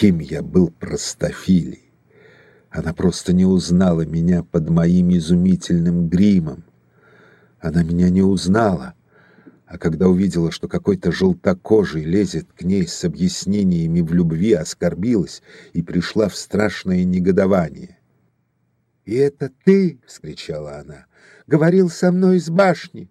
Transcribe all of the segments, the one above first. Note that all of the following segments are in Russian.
каким я был простофилий! Она просто не узнала меня под моим изумительным гримом. Она меня не узнала, а когда увидела, что какой-то желтокожий лезет к ней с объяснениями в любви, оскорбилась и пришла в страшное негодование. «И это ты!» — вскричала она. «Говорил со мной из башни!»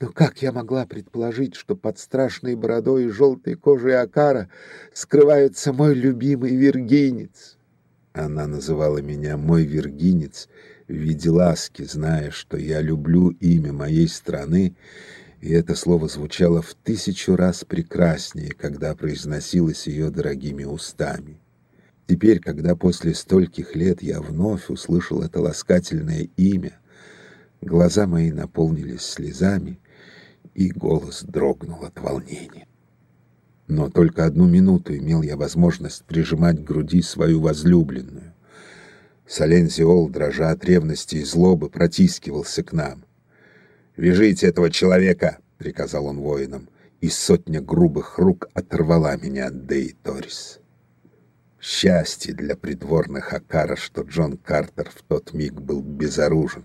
Но как я могла предположить, что под страшной бородой и желтой кожей Акара скрывается мой любимый виргинец? Она называла меня «мой виргинец» в виде ласки, зная, что я люблю имя моей страны, и это слово звучало в тысячу раз прекраснее, когда произносилось ее дорогими устами. Теперь, когда после стольких лет я вновь услышал это ласкательное имя, глаза мои наполнились слезами, и голос дрогнул от волнения. Но только одну минуту имел я возможность прижимать к груди свою возлюбленную. Солензиол, дрожа от ревности и злобы, протискивался к нам. «Вяжите этого человека!» — приказал он воинам, и сотня грубых рук оторвала меня от Деи Торис. Счастье для придворных Акара, что Джон Картер в тот миг был безоружен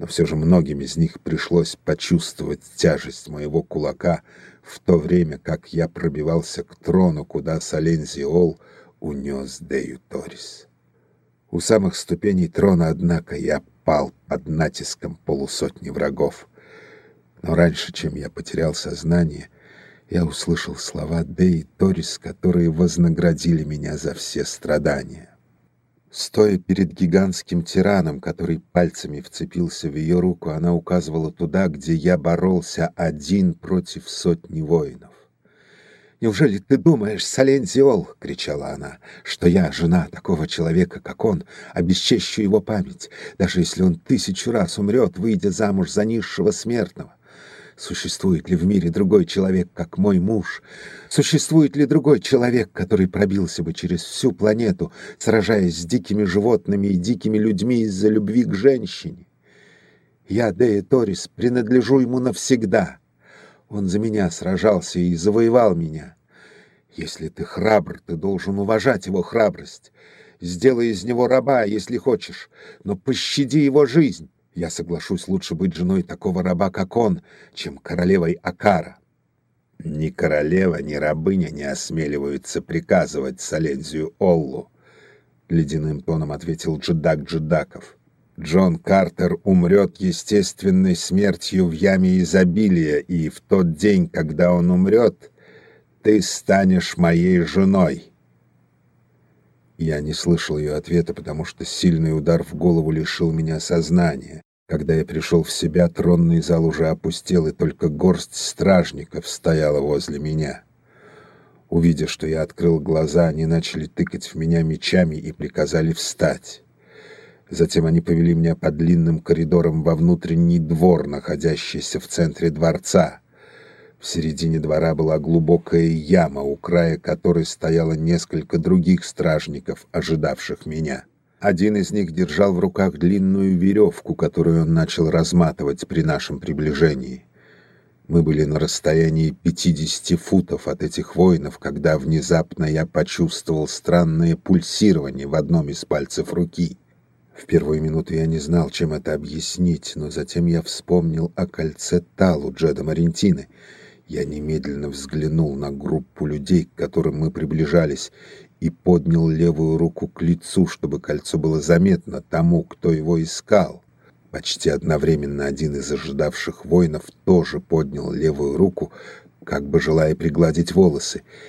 но все же многим из них пришлось почувствовать тяжесть моего кулака в то время, как я пробивался к трону, куда Солензиол унес Дею Торис. У самых ступеней трона, однако, я пал под натиском полусотни врагов. Но раньше, чем я потерял сознание, я услышал слова Деи Торис, которые вознаградили меня за все страдания. Стоя перед гигантским тираном, который пальцами вцепился в ее руку, она указывала туда, где я боролся один против сотни воинов. «Неужели ты думаешь, Салензиол, — кричала она, — что я, жена такого человека, как он, обесчещу его память, даже если он тысячу раз умрет, выйдя замуж за низшего смертного? Существует ли в мире другой человек, как мой муж? Существует ли другой человек, который пробился бы через всю планету, сражаясь с дикими животными и дикими людьми из-за любви к женщине? Я, Дея Торис, принадлежу ему навсегда. Он за меня сражался и завоевал меня. Если ты храбр, ты должен уважать его храбрость. Сделай из него раба, если хочешь, но пощади его жизнь. Я соглашусь лучше быть женой такого раба, как он, чем королевой Акара. Ни королева, ни рабыня не осмеливаются приказывать Солензию Оллу, ледяным тоном ответил Джедак Джедаков. Джон Картер умрет естественной смертью в яме изобилия, и в тот день, когда он умрет, ты станешь моей женой. Я не слышал ее ответа, потому что сильный удар в голову лишил меня сознания. Когда я пришел в себя, тронный зал уже опустел, и только горсть стражников стояла возле меня. Увидя, что я открыл глаза, они начали тыкать в меня мечами и приказали встать. Затем они повели меня по длинным коридорам во внутренний двор, находящийся в центре дворца. В середине двора была глубокая яма, у края которой стояло несколько других стражников, ожидавших меня. Один из них держал в руках длинную веревку, которую он начал разматывать при нашем приближении. Мы были на расстоянии 50 футов от этих воинов, когда внезапно я почувствовал странное пульсирование в одном из пальцев руки. В первую минуту я не знал, чем это объяснить, но затем я вспомнил о кольце Талу Джеда Марентины. Я немедленно взглянул на группу людей, к которым мы приближались, и поднял левую руку к лицу, чтобы кольцо было заметно тому, кто его искал. Почти одновременно один из ожидавших воинов тоже поднял левую руку, как бы желая пригладить волосы,